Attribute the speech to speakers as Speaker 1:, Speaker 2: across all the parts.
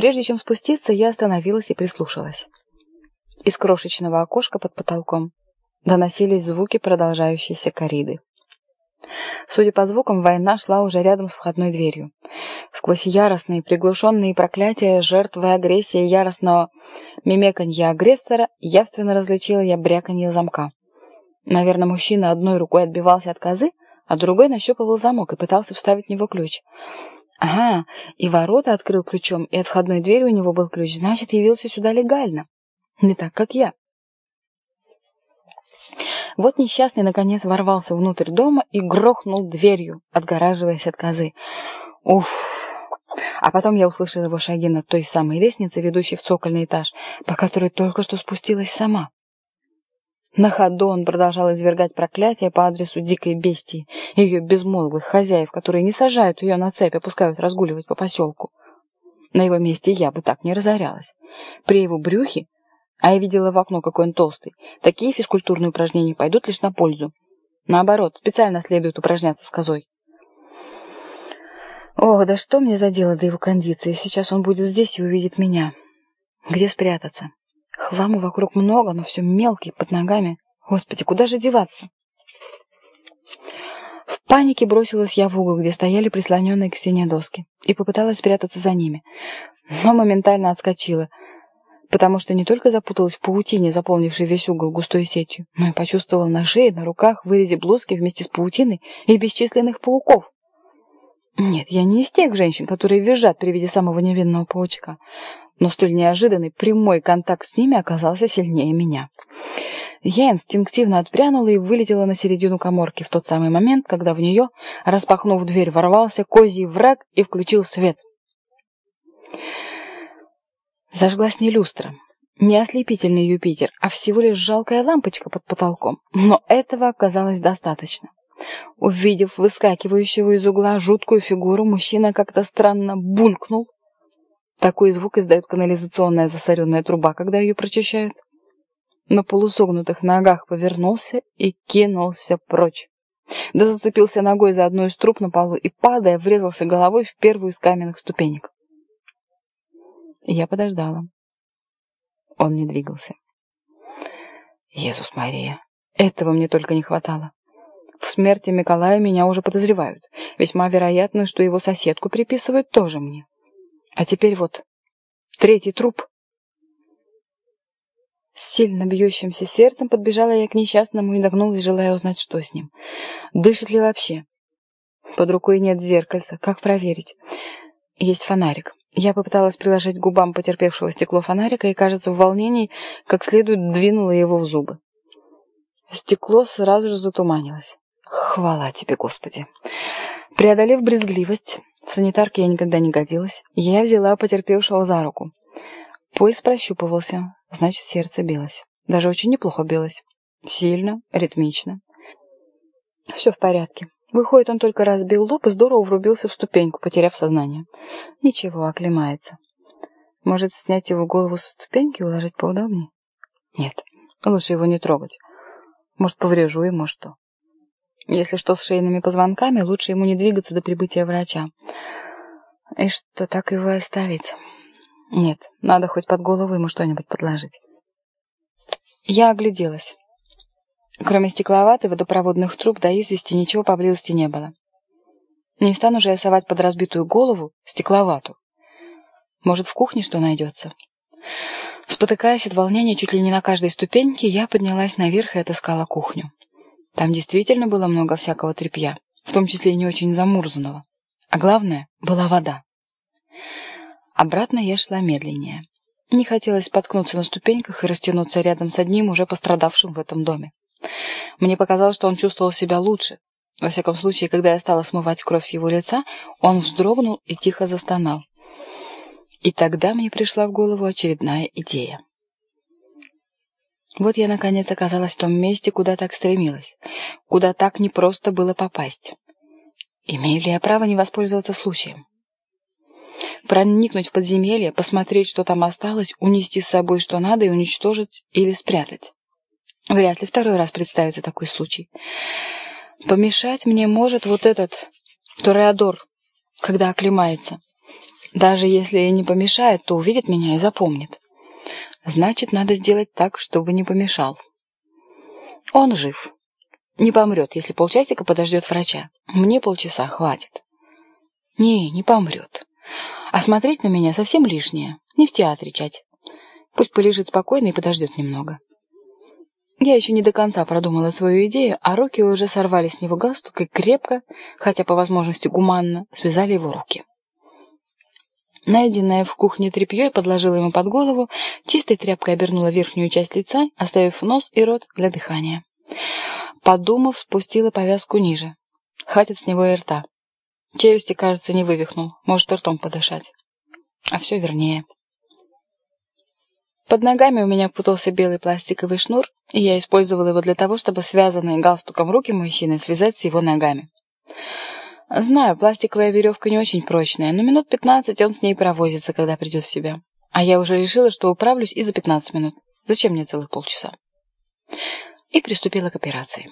Speaker 1: Прежде чем спуститься, я остановилась и прислушалась. Из крошечного окошка под потолком доносились звуки продолжающейся кориды. Судя по звукам, война шла уже рядом с входной дверью. Сквозь яростные, приглушенные проклятия, жертвы агрессии яростного мимеканья агрессора явственно различила я бряканье замка. Наверное, мужчина одной рукой отбивался от козы, а другой нащупывал замок и пытался вставить в него ключ. Ага, и ворота открыл ключом, и от входной двери у него был ключ, значит, явился сюда легально. Не так, как я. Вот несчастный, наконец, ворвался внутрь дома и грохнул дверью, отгораживаясь от козы. Уф! А потом я услышала его шаги на той самой лестнице, ведущей в цокольный этаж, по которой только что спустилась сама. На ходу он продолжал извергать проклятия по адресу дикой бестии ее безмозглых хозяев, которые не сажают ее на цепь, а пускают разгуливать по поселку. На его месте я бы так не разорялась. При его брюхе, а я видела в окно, какой он толстый, такие физкультурные упражнения пойдут лишь на пользу. Наоборот, специально следует упражняться с козой. Ох, да что мне за дело до его кондиции? Сейчас он будет здесь и увидит меня. Где спрятаться? Хламу вокруг много, но все мелкий, под ногами. Господи, куда же деваться? В панике бросилась я в угол, где стояли прислоненные к стене доски, и попыталась спрятаться за ними, но моментально отскочила, потому что не только запуталась в паутине, заполнившей весь угол густой сетью, но и почувствовала на шее, на руках, вырезе блузки вместе с паутиной и бесчисленных пауков. Нет, я не из тех женщин, которые визжат при виде самого невинного паучка но столь неожиданный прямой контакт с ними оказался сильнее меня. Я инстинктивно отпрянула и вылетела на середину коморки в тот самый момент, когда в нее, распахнув дверь, ворвался козий враг и включил свет. Зажглась не люстра, не ослепительный Юпитер, а всего лишь жалкая лампочка под потолком, но этого оказалось достаточно. Увидев выскакивающего из угла жуткую фигуру, мужчина как-то странно булькнул, такой звук издает канализационная засоренная труба, когда ее прочищают. На полусогнутых ногах повернулся и кинулся прочь. Да зацепился ногой за одну из труб на полу и, падая, врезался головой в первую из каменных ступенек. я подождала. Он не двигался. Иисус Мария, этого мне только не хватало. В смерти Миколая меня уже подозревают. Весьма вероятно, что его соседку приписывают тоже мне. А теперь вот третий труп. С сильно бьющимся сердцем подбежала я к несчастному и догнулась, желая узнать, что с ним. Дышит ли вообще? Под рукой нет зеркальца. Как проверить? Есть фонарик. Я попыталась приложить к губам потерпевшего стекло фонарика и, кажется, в волнении как следует двинула его в зубы. Стекло сразу же затуманилось. Хвала тебе, Господи! Преодолев брезгливость, в санитарке я никогда не годилась, я взяла потерпевшего за руку. Пульс прощупывался, значит, сердце билось. Даже очень неплохо билось. Сильно, ритмично. Все в порядке. Выходит, он только разбил лоб и здорово врубился в ступеньку, потеряв сознание. Ничего, оклемается. Может, снять его голову со ступеньки и уложить поудобнее? Нет, лучше его не трогать. Может, поврежу ему что. Если что с шейными позвонками, лучше ему не двигаться до прибытия врача. И что, так его оставить? Нет, надо хоть под голову ему что-нибудь подложить. Я огляделась. Кроме стекловатой водопроводных труб до извести ничего поблизости не было. Не стану же я совать под разбитую голову стекловату. Может, в кухне что найдется? Спотыкаясь от волнения чуть ли не на каждой ступеньке, я поднялась наверх и отыскала кухню. Там действительно было много всякого тряпья, в том числе и не очень замурзанного. А главное, была вода. Обратно я шла медленнее. Не хотелось споткнуться на ступеньках и растянуться рядом с одним, уже пострадавшим в этом доме. Мне показалось, что он чувствовал себя лучше. Во всяком случае, когда я стала смывать кровь с его лица, он вздрогнул и тихо застонал. И тогда мне пришла в голову очередная идея. Вот я, наконец, оказалась в том месте, куда так стремилась, куда так непросто было попасть. Имею ли я право не воспользоваться случаем? Проникнуть в подземелье, посмотреть, что там осталось, унести с собой, что надо, и уничтожить или спрятать. Вряд ли второй раз представится такой случай. Помешать мне может вот этот Тореадор, когда оклемается. Даже если и не помешает, то увидит меня и запомнит. Значит, надо сделать так, чтобы не помешал. Он жив. Не помрет, если полчасика подождет врача. Мне полчаса хватит. Не, не помрет. А смотреть на меня совсем лишнее. Не в театре чать. Пусть полежит спокойно и подождет немного. Я еще не до конца продумала свою идею, а руки уже сорвали с него галстук и крепко, хотя по возможности гуманно, связали его руки. Найденное в кухне тряпье подложила ему под голову, чистой тряпкой обернула верхнюю часть лица, оставив нос и рот для дыхания. Подумав, спустила повязку ниже. Хватит с него и рта. Челюсти, кажется, не вывихнул, может ртом подышать. А все вернее. Под ногами у меня путался белый пластиковый шнур, и я использовала его для того, чтобы связанные галстуком руки мужчины связать с его ногами. Знаю, пластиковая веревка не очень прочная, но минут пятнадцать он с ней провозится, когда придет в себя. А я уже решила, что управлюсь и за пятнадцать минут. Зачем мне целых полчаса? И приступила к операции.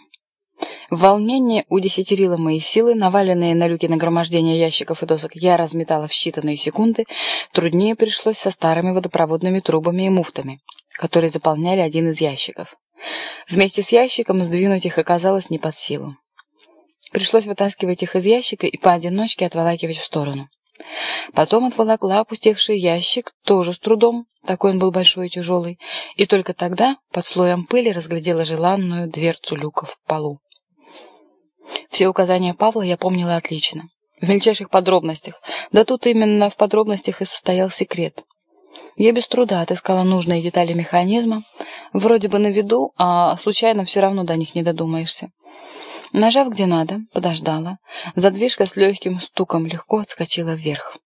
Speaker 1: Волнение удесятерило мои силы, наваленные на люки нагромождения ящиков и досок я разметала в считанные секунды, труднее пришлось со старыми водопроводными трубами и муфтами, которые заполняли один из ящиков. Вместе с ящиком сдвинуть их оказалось не под силу. Пришлось вытаскивать их из ящика и поодиночке отволакивать в сторону. Потом отволокла опустевший ящик, тоже с трудом, такой он был большой и тяжелый, и только тогда, под слоем пыли, разглядела желанную дверцу люка в полу. Все указания Павла я помнила отлично. В мельчайших подробностях. Да тут именно в подробностях и состоял секрет. Я без труда отыскала нужные детали механизма. Вроде бы на виду, а случайно все равно до них не додумаешься. Нажав где надо, подождала. Задвижка с легким стуком легко отскочила вверх.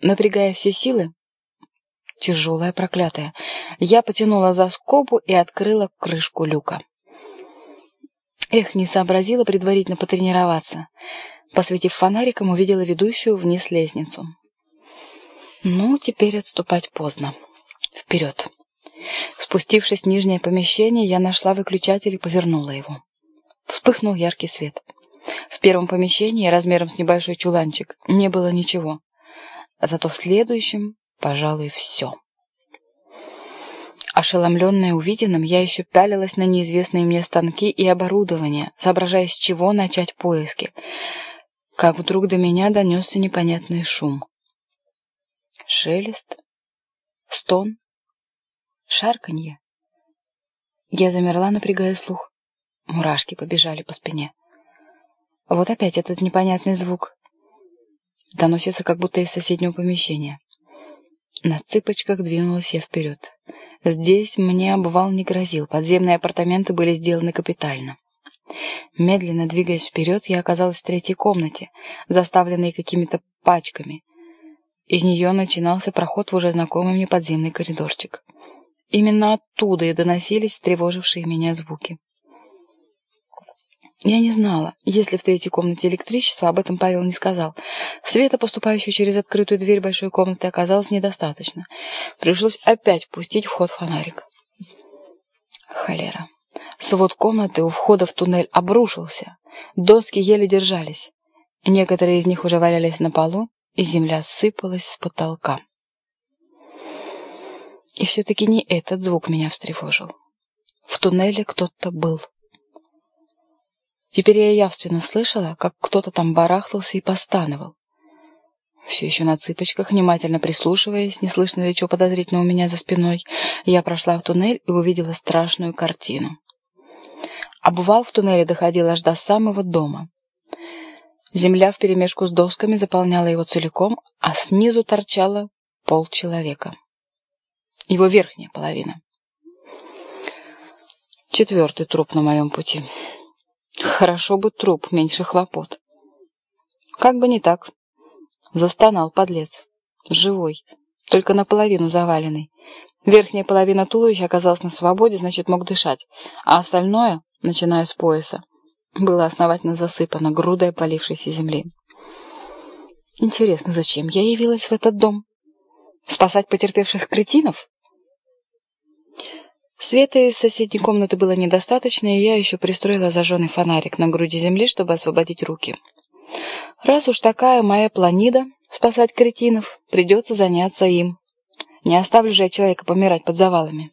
Speaker 1: Напрягая все силы, тяжелая, проклятая, я потянула за скобу и открыла крышку люка. Эх, не сообразила предварительно потренироваться. Посветив фонариком, увидела ведущую вниз лестницу. Ну, теперь отступать поздно. Вперед. Спустившись в нижнее помещение, я нашла выключатель и повернула его. Вспыхнул яркий свет. В первом помещении, размером с небольшой чуланчик, не было ничего. Зато в следующем, пожалуй, все. Ошеломленная увиденным, я еще пялилась на неизвестные мне станки и оборудование, соображая, с чего начать поиски. Как вдруг до меня донесся непонятный шум. Шелест, стон, шарканье. Я замерла, напрягая слух. Мурашки побежали по спине. Вот опять этот непонятный звук. Доносится как будто из соседнего помещения. На цыпочках двинулась я вперед. Здесь мне обвал не грозил, подземные апартаменты были сделаны капитально. Медленно двигаясь вперед, я оказалась в третьей комнате, заставленной какими-то пачками. Из нее начинался проход в уже знакомый мне подземный коридорчик. Именно оттуда и доносились тревожившие меня звуки. Я не знала, есть ли в третьей комнате электричество, об этом Павел не сказал. Света, поступающего через открытую дверь большой комнаты, оказалось недостаточно. Пришлось опять пустить в ход фонарик. Холера. Свод комнаты у входа в туннель обрушился. Доски еле держались. Некоторые из них уже валялись на полу, и земля сыпалась с потолка. И все-таки не этот звук меня встревожил. В туннеле кто-то был. Теперь я явственно слышала, как кто-то там барахтался и постановал. Все еще на цыпочках, внимательно прислушиваясь, не слышно ли чего подозрительного у меня за спиной, я прошла в туннель и увидела страшную картину. Обвал в туннеле доходил аж до самого дома. Земля вперемешку с досками заполняла его целиком, а снизу торчало полчеловека. Его верхняя половина. Четвертый труп на моем пути. Хорошо бы труп, меньше хлопот. Как бы не так. Застонал подлец. Живой, только наполовину заваленный. Верхняя половина туловища оказалась на свободе, значит, мог дышать, а остальное, начиная с пояса, было основательно засыпано грудой полившейся земли. Интересно, зачем я явилась в этот дом? Спасать потерпевших кретинов? Света из соседней комнаты было недостаточно, и я еще пристроила зажженный фонарик на груди земли, чтобы освободить руки. Раз уж такая моя планида, спасать кретинов, придется заняться им. Не оставлю же я человека помирать под завалами.